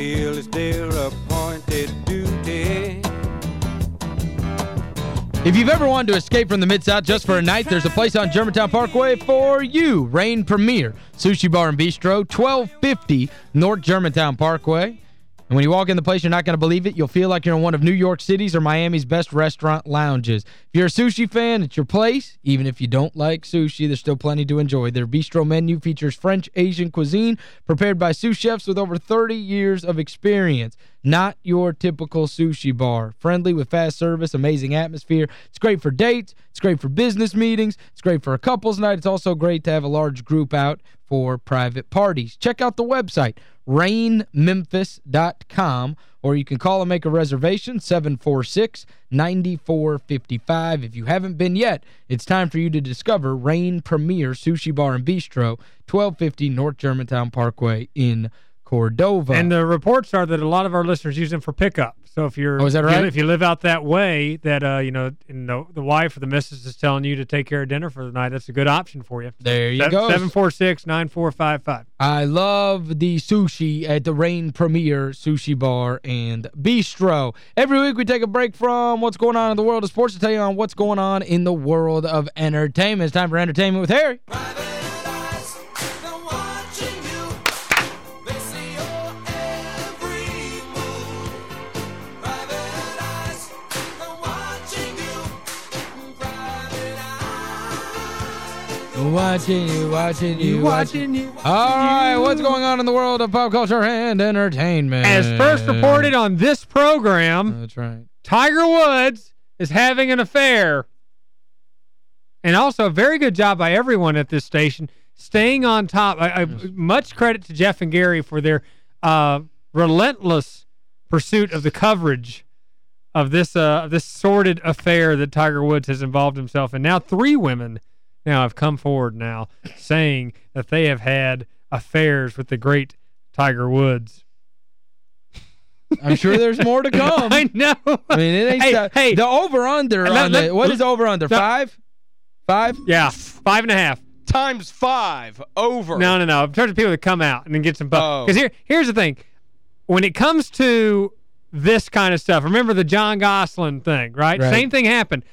it's their appointed duty. If you've ever wanted to escape from the Mid-South just for a night, there's a place on Germantown Parkway for you. Rain Premier Sushi Bar and Bistro, 1250 North Germantown Parkway. And when you walk in the place, you're not going to believe it. You'll feel like you're in one of New York City's or Miami's best restaurant lounges. If you're a sushi fan, it's your place. Even if you don't like sushi, there's still plenty to enjoy. Their bistro menu features French Asian cuisine prepared by sous chefs with over 30 years of experience. Not your typical sushi bar. Friendly with fast service, amazing atmosphere. It's great for dates. It's great for business meetings. It's great for a couple's night. It's also great to have a large group out for private parties. Check out the website, rainmemphis.com, or you can call and make a reservation, 746-9455. If you haven't been yet, it's time for you to discover Rain Premier Sushi Bar and Bistro, 1250 North Germantown Parkway in Cordova. And the reports are that a lot of our listeners use them for pickup. So if you're oh, is that right? if you live out that way, that uh, you know, the, the wife or the missus is telling you to take care of dinner for the night, that's a good option for you. There you go. 746-9455. I love the sushi at the Rain Premier Sushi Bar and Bistro. Every week we take a break from what's going on in the world of sports to tell you on what's going on in the world of entertainment. It's time for Entertainment with Harry. Watching you, watching you, watching you. All right, what's going on in the world of pop culture and entertainment? As first reported on this program, that's right. Tiger Woods is having an affair. And also a very good job by everyone at this station staying on top. I, I, much credit to Jeff and Gary for their uh, relentless pursuit of the coverage of this uh, this sordid affair that Tiger Woods has involved himself in. Now three women now have come forward now saying that they have had affairs with the great Tiger Woods. I'm sure there's more to come. I know. I mean, it ain't hey, hey, the over-under on the, what is over-under? Five? Five? Yeah, five and a half. Times five, over. No, no, no. I'm trying to people to come out and then get some Because oh. here, here's the thing. When it comes to this kind of stuff, remember the Jon Gosselin thing, right? right? Same thing happened.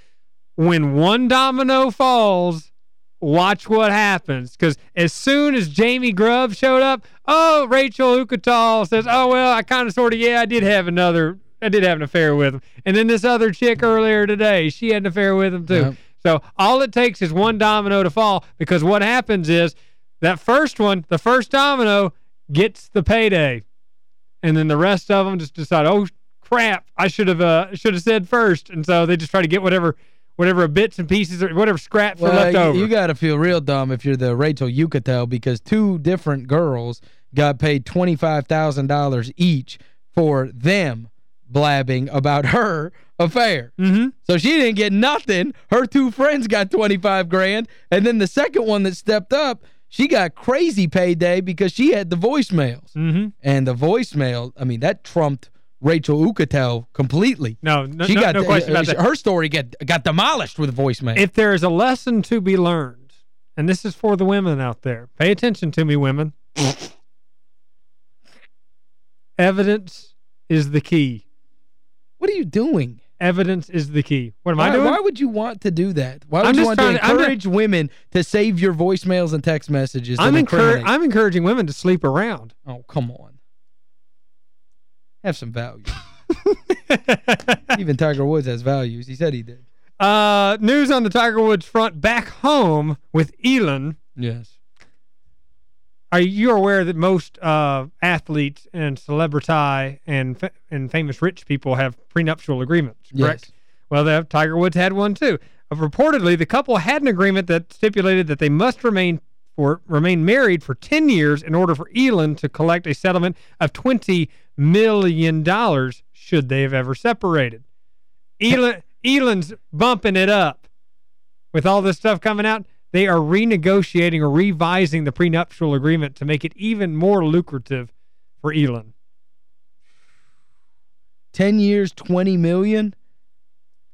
When one domino falls, watch what happens. Because as soon as Jamie Grubb showed up, oh, Rachel Uchitel says, oh, well, I kind of sort of, yeah, I did have another, I did have an affair with him. And then this other chick earlier today, she had an affair with him too. Yep. So all it takes is one domino to fall because what happens is that first one, the first domino, gets the payday. And then the rest of them just decide, oh, crap, I should have uh, should have said first. And so they just try to get whatever – whatever bits and pieces or whatever scraps well, are left over. You got to feel real dumb if you're the Rachel Uchitel because two different girls got paid $25,000 each for them blabbing about her affair. Mm -hmm. So she didn't get nothing. Her two friends got 25 grand and then the second one that stepped up she got crazy payday because she had the voicemails. Mm -hmm. And the voicemail, I mean, that trumped Rachel Uchitel completely. No, no, she no, got, no question about uh, that. Her story got, got demolished with voicemail. If there is a lesson to be learned, and this is for the women out there, pay attention to me, women. Evidence is the key. What are you doing? Evidence is the key. What am why, I doing? Why would you want to do that? Why would I'm you want to encourage to, women to save your voicemails and text messages? I'm, I'm encouraging women to sleep around. Oh, come on have some value. Even Tiger Woods has values. He said he did. Uh, news on the Tiger Woods front back home with Elin. Yes. Are you aware that most uh, athletes and celebrity and and famous rich people have prenuptial agreements, correct? Yes. Well, the, Tiger Woods had one too. Uh, reportedly, the couple had an agreement that stipulated that they must remain for remain married for 10 years in order for Elon to collect a settlement of $20 million should they have ever separated. Elin, Elin's bumping it up. With all this stuff coming out, they are renegotiating or revising the prenuptial agreement to make it even more lucrative for Elon. 10 years, 20 million?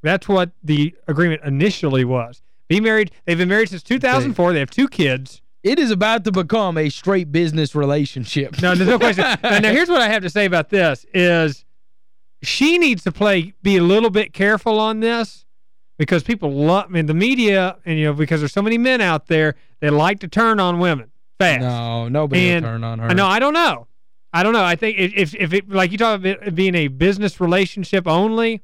That's what the agreement initially was. Be married. They've been married since 2004. They have two kids It is about to become a straight business relationship. No, there's no question. now, now, here's what I have to say about this is she needs to play be a little bit careful on this because people love I mean the media and you know because there's so many men out there that like to turn on women fast. No, nobody and, turn on her. I know, I don't know. I don't know. I think if if it like you talk about it being a business relationship only,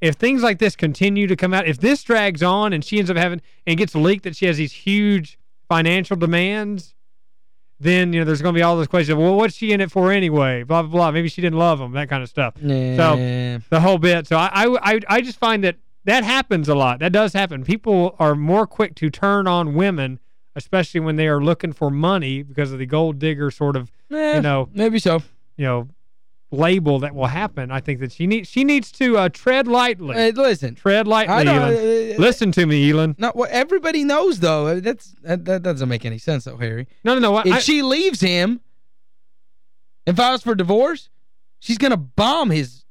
if things like this continue to come out, if this drags on and she ends up having and gets leaked that she has these huge financial demands, then you know there's going to be all those questions. Well, what's she in it for anyway? Blah blah blah. Maybe she didn't love him. That kind of stuff. So the whole bit. So I, I I I just find that that happens a lot. That does happen. People are more quick to turn on women, especially when they are looking for money because of the gold digger sort of Eh, you know maybe so. you know label that will happen. I think that she needs she needs to uh, tread lightly. Hey, listen. tread I lightly, Elin. uh, Listen to me, Elin. No, well, everybody knows though. Uh, That's that, that doesn't make any sense though, Harry. No, no, no. If I, she leaves him and files for divorce, she's going to bomb his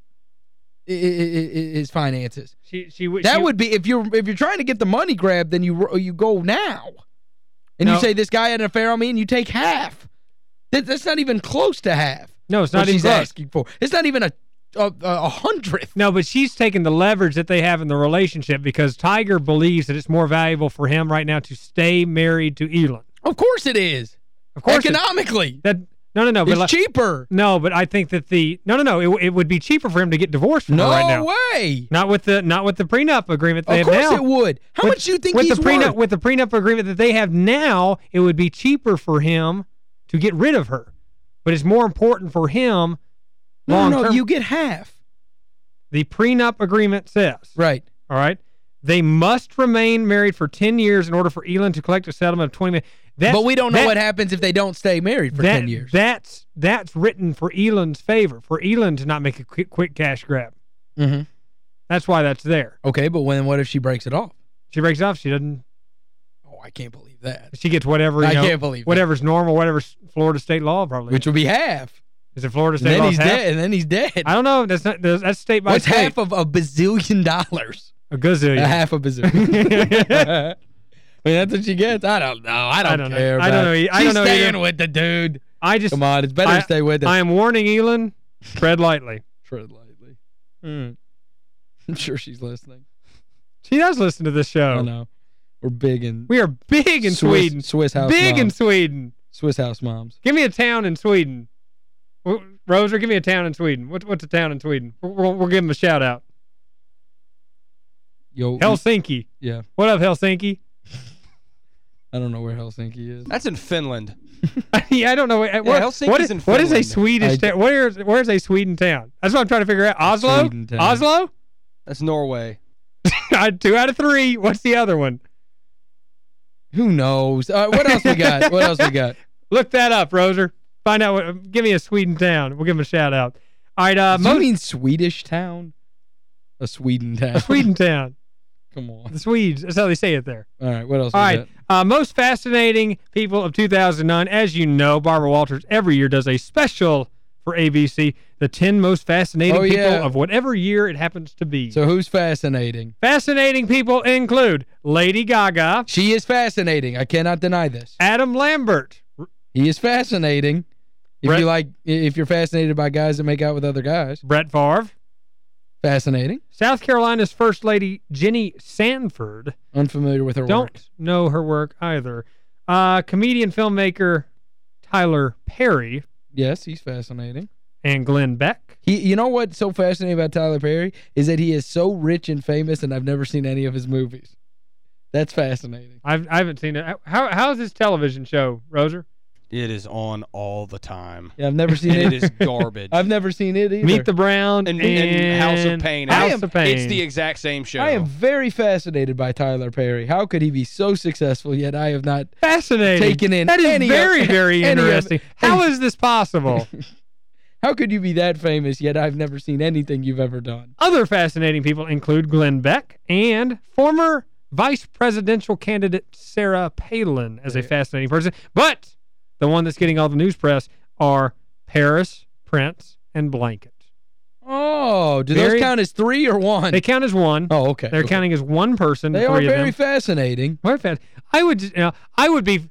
i- i- i- his finances. she she would That she, would be if you're if you're trying to get the money grab, then you you go now. And No. you say this guy had an affair on me and you take half. That, that's not even close to half. No, it's not even she's asking for. It's not even a a, a hundredth. No, but she's taking the leverage that they have in the relationship because Tiger believes that it's more valuable for him right now to stay married to Elin. Of course it is. Of course, it- Economically. that no, no, no. But it's like- cheaper. No, but I think that the no, no, no. It, it would be cheaper for him to get divorced from No her right now. No way. Not with the not with the prenup agreement they Of have course it would. How With- much do you think with he's the prenup worth? with the prenup agreement that they have now? It would be cheaper for him to get rid of her, but it's more important for him. no, no, term. you get half. the prenup agreement says. Right. All right. They must remain married for 10 years in order for Elin to collect a settlement of 20 million. That's, but we don't know that- what happens if they don't stay married for that- 10 years. That's that's written for Elin's favor, for Elin to not make a quick, quick cash grab. mm-hmm. That's why that's there. Okay, but when what if she breaks it off? She breaks off. She doesn't. I can't believe that. She gets whatever. You I know, can't believe that. whatever's normal, whatever's Florida state law probably. Which would be half. is it Florida And state then law? he's half? dead. And then he's dead. I don't know. That's not. That's state by What's state. half of a bazillion dollars? a gazillion. A half a bazillion. I mean, that's what she gets. I don't know. I don't, I don't know. I don't know I She's don't know staying either. with the dude. I just. Come on, it's better I- to stay with him. I am warning Elin. Tread lightly. Tread lightly. Hmm. I'm sure she's listening. She does listen to this show. I know. We're big in We are big in Swiss, Sweden. Swiss house Big in. Sweden. Swiss house moms. Give me a town in Sweden. Roser, give me a town in Sweden. What, what's a town in Sweden? We'll, we'll, we'll give him a shout out. Yo, Helsinki. yeah. What up, Helsinki? I don't know where Helsinki is. That's in Finland. yeah, I don't know. What, what, Helsinki's what is, in what is a Swedish I- town? Where's, where's a Sweden town? That's what I'm trying to figure out. Oslo? Oslo? That's Norway. Two out of three. What's the other one? Who knows? Uh, what else we got? What else we got? Look that up, Roser. Find out. What, give me a Sweden town. We'll give him a shout out. All right. Uh, Do you mean Swedish town? A Sweden town. a Sweden town. Come on. The Swedes. That's how they say it there. All right, what else All we right. Uh, most fascinating people of 2009. As you know, Barbara Walters every year does a special for ABC, the 10 most fascinating Oh, people yeah. of whatever year it happens to be. So who's fascinating? fascinating people include Lady Gaga, She is fascinating. I cannot deny this. Adam Lambert, He is fascinating. If Brett- you like if you're fascinated by guys that make out with other guys, Brett Favre, fascinating. South Carolina's First Lady Jenny Sanford. Unfamiliar with her work. Don't know her work either. Uh, comedian, filmmaker Tyler Perry Yes, he's fascinating. and Glenn Beck. He you know what's so fascinating about Tyler Perry is that he is so rich and famous and I've never seen any of his movies. That's fascinating. I've, I haven't seen it. How How's his television show, Roser? It is on all the time. Yeah, I've never seen it. it is garbage. I've never seen it either. Meet the Brown and, and, and House of Payne. House am- of Pain. It's the exact same show. I am very fascinated by Tyler Perry. How could he be so successful yet I have not fascinating. taken in That is any of- very, very of- interesting. How is this possible? How could you be that famous yet I've never seen anything you've ever done? Other fascinating people include Glenn Beck and former vice presidential candidate Sarah Palin as a fascinating person. But the one that's getting all the news press are Paris, Prince, and Blanket. Oh, do Very- those count as three or one? They count as one. oh, okay. They're okay. counting as one person. They the are very fascinating. Very fast. I would, you know, I would be,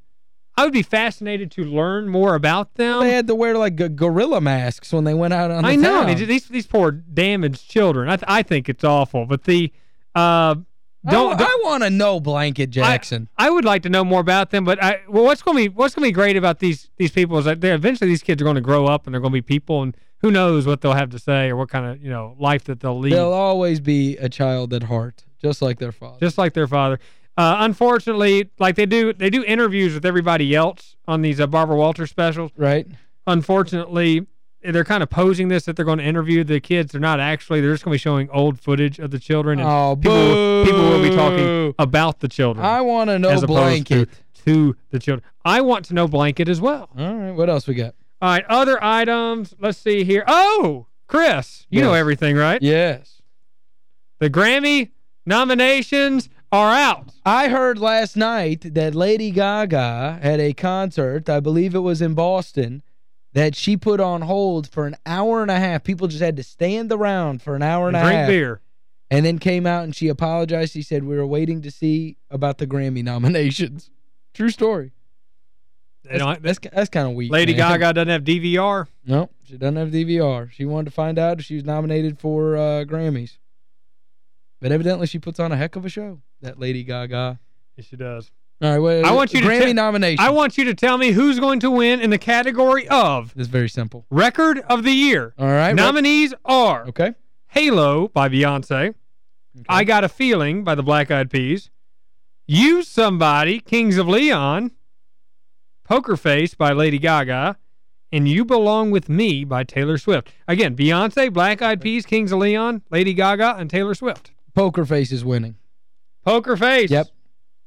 I would be fascinated to learn more about them. They had to wear like gorilla masks when they went out on the I know. I town. mean, these these poor damaged children. I th I think it's awful. But the uh don't, I, want to know Blanket Jackson. I, I would like to know more about them, but I well what's going to be what's going to be great about these these people is that they eventually these kids are going to grow up and they're going to be people and who knows what they'll have to say or what kind of, you know, life that they'll lead. They'll always be a child at heart, just like their father. just like their father. Uh, unfortunately, like they do they do interviews with everybody else on these uh, Barbara Walters specials. right? Unfortunately, they're kind of posing this that they're going to interview the kids. They're not actually. They're just going to be showing old footage of the children. And Oh, people, will, people will be talking about the children I want to know Blanket. to, to the children. I want to know Blanket as well. All right, what else we got? All right, other items. Let's see here. Oh, Chris, you know everything, right? Yes. The Grammy nominations are out. I heard last night that Lady Gaga had a concert, I believe it was in Boston, that she put on hold for an hour and a half. People just had to stand around for an hour and, And a drink half. beer. And then came out and she apologized. She said, we were waiting to see about the Grammy nominations. True story. They don't- That's, that's kind of weak, Lady man. Gaga doesn't have DVR. No, she doesn't have DVR. She wanted to find out if she was nominated for uh, Grammys. But evidently she puts on a heck of a show, that Lady Gaga. Yes, she does. All right, wait, I want you to Grammy te- nomination. I want you to tell me who's going to win in the category of It's very simple. Record of the Year. All right. Nominees are Okay. Halo by Beyonce, I Got a Feeling by the Black Eyed Peas, Use Somebody, Kings of Leon, Poker Face by Lady Gaga, and You Belong With Me by Taylor Swift. Again, Beyonce, Black Eyed Peas, Kings of Leon, Lady Gaga, and Taylor Swift. Poker Face is winning. Poker Face. Yep.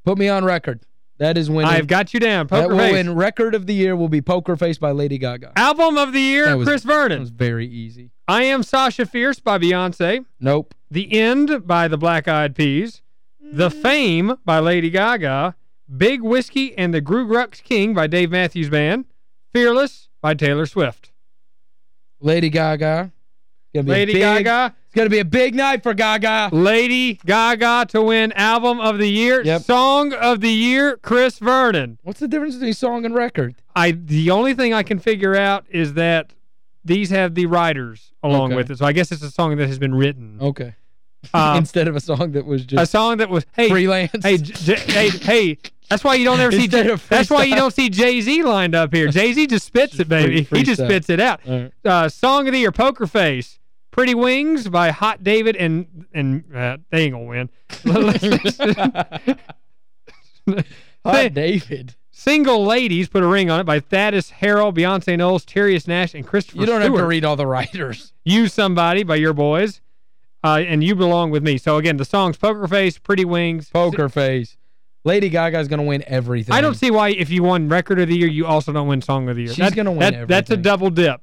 Put me on record. That is winning. I've got you down. that Poker will Face. win. Record of the year will be Poker Face by Lady Gaga. Album of the Year, was- Chris That Vernon. was very easy. I Am Sasha Fierce by Beyonce. Nope. The End by the Black Eyed Peas. The mm. Fame by Lady Gaga. Big Whiskey and the GrooGrux King by Dave Matthews Band. Fearless by Taylor Swift. Lady Gaga. Gonna be a Lady big- Gaga. It's going to be a big night for Gaga. Lady Gaga to win Album of the Year. Yep. Song of the Year, Chris Vernon. What's the difference between song and record? I The only thing I can figure out is that these have the writers along Okay. with it. So I guess it's a song that has been written. Okay. Um, Instead of a song that was just a song that was, hey, freelance. Hey, hey, hey, that's why you don't ever see That's why you don't see Jay-Z lined up here. Jay-Z just spits it, baby. free- he just spits it out. Right. Uh, Song of the Year, Poker Face. Pretty Wings by Hod David and and uh, they ain't gonna win. Hod David. Single Ladies, put a ring on it, by Thaddis Harrell, Beyonce Knowles, Terius Nash, and Christopher You don't Stewart. have to read all the writers. Use Somebody by Your Boys. Uh, and You Belong With Me. So, again, the songs Poker Face, Pretty Wings. Poker Face. Lady Gaga's going to win everything. I don't see why if you won Record of the Year, you also don't win Song of the Year. She's gonna win that- That's a double dip.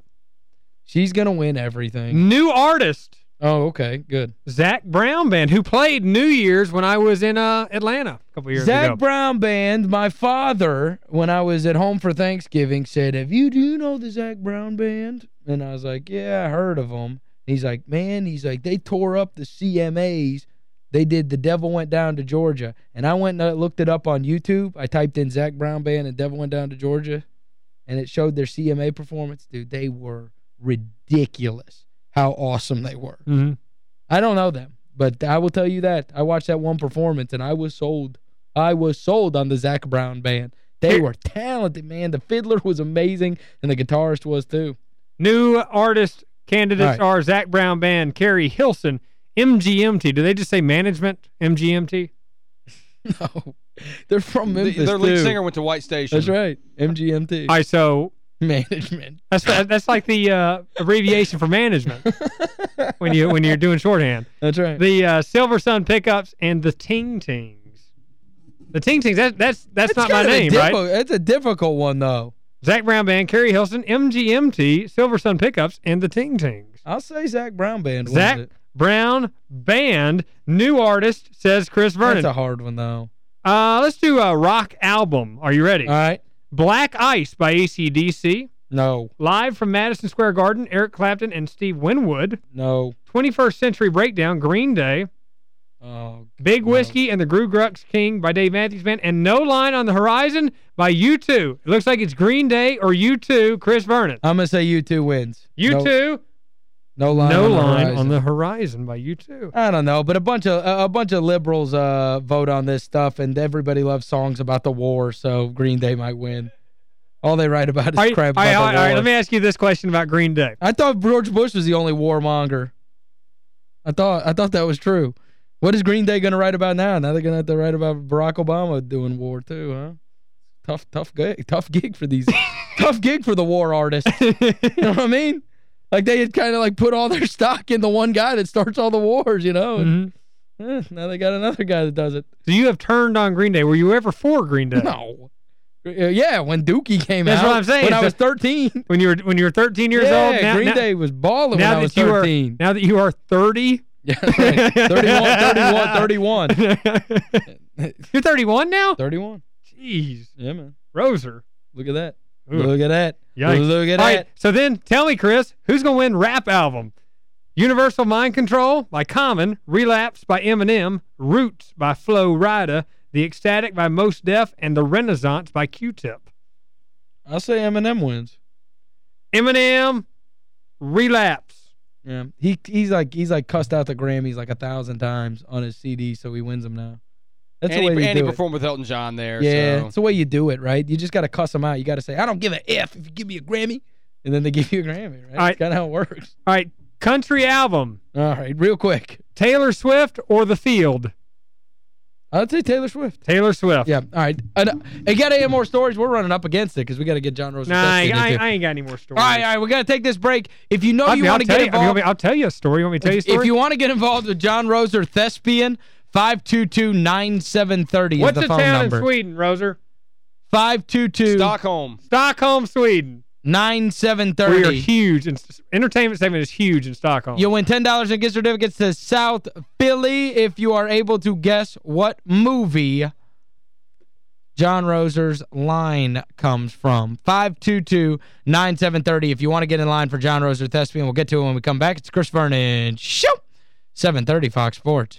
She's going to win everything. New artist, Oh, okay. Good. Zac Brown Band, who played New Year's when I was in uh, Atlanta a couple years Zach ago. Zac Brown Band, my father, when I was at home for Thanksgiving, said, have you, do you know the Zac Brown Band? And I was like, yeah, I heard of them. He's like, man, he's like, they tore up the CMAs. They did The Devil Went Down to Georgia. And I went and looked it up on YouTube. I typed in Zac Brown Band and Devil Went Down to Georgia. And it showed their CMA performance. Dude, they were ridiculous how awesome they were. Mhm. I don't know them, but I will tell you that. I watched that one performance, and I was sold. I was sold on the Zac Brown band. They were talented, man. The fiddler was amazing, and the guitarist was too. New artist candidates All are Zac Brown Band, Keri Hilson, MGMT. Do they just say management, MGMT? No. They're from The- Their lead too. singer went to White Station. That's right. MGMT. All right, so Management. that's that's like the uh, abbreviation for management when you when you're doing shorthand. That's right. The uh, Silver Sun Pickups and the Ting Tings. The Ting Tings, that, that's that's not my name, right? That's a difficult one, though. Zac Brown Band, Keri Hilson, MGMT, Silver Sun Pickups, and the Ting Tings. I'll say Zac Brown band Zach it. Brown Band, new artist, says Chris Vernon. That's a hard one, though. Uh, let's do a rock album. Are you ready? All right. Black Ice by AC/DC. No. Live from Madison Square Garden, Eric Clapton and Steve Winwood. No. 21st Century Breakdown, Green Day. Oh, Big no. Whiskey and the GrooGrux King by Dave Matthews Band, and No Line on the Horizon by U2. It looks like it's Green Day or U2, Chris Vernon. I'm going to say U2 wins. U2, No, no line No on the Line horizon. on the Horizon by you too. I don't know, but a bunch of a bunch of liberals uh vote on this stuff and everybody loves songs about the war, so Green Day might win. All they write about is right, crap all about right, the war. all right, let me ask you this question about Green Day. I thought George Bush was the only warmonger. I thought I thought that was true. What is Green Day going to write about now? Now they're going to have to write about Barack Obama doing war too, huh? Tough tough gig, tough gig for these tough gig for the war artists. You know what I mean? Like they had kind of like put all their stock in the one guy that starts all the wars, you know? And, Mhm. eh, now they got another guy that does it. So you have turned on Green Day. Were you ever for Green Day? No. Uh, Yeah, when Dookie came That's out. That's what I'm saying. When I was 13. When you were when you were 13 years yeah, old? Now, Green now, Day was balling when I was that you are now that you are 30 Yeah, right. 31, 31, You're 31 now? 31. Jeez. Yeah, man. Roser. Look at that. Ooh. Look at that. Yikes. Look at All that. right, so then tell me, Chris, who's going to win rap album? Universal Mind Control by Common, Relapse by Eminem, Roots by Flo Rida, The Ecstatic by Mos Def, and The Renaissance by Q-Tip. I'll say Eminem wins. Eminem, Relapse. Yeah. He he's like he's like cussed out the Grammys like a thousand times on his CD, so he wins them now. That's and the way he, you and he do it. performed with Elton John there. Yeah, so. it's the way you do it, right? You just got to cuss them out. You got to say, I don't give a F if you give me a Grammy. And then they give you a Grammy, right? All right. That's kind of how it works. All right, country album, All right, real quick. Taylor Swift or The Field? I'd say Taylor Swift. Taylor Swift. Yeah, all right. And, hey, got any more stories? We're running up against it because we got to get John Rose. Nah, I, Thespian I, I ain't got any more stories. All right, all right, we got to take this break. If you know I you want to get tell you- I mean, involved, I'll tell you a story. You want me to tell you a if, story? if you want to get involved with John Roser Thespian, 522-9730 is What's the the phone town number. in Sweden, Roser? 522-9730. Stockholm. Stockholm, Sweden. We are huge. And entertainment segment is huge in Stockholm. You'll win $10 in gift certificates to South Philly if you are able to guess what movie John Roser's line comes from. 522-9730 if you want to get in line for John Roser Thespian. We'll get to it when we come back. It's Chris Vernon. Show! 730 Fox Sports.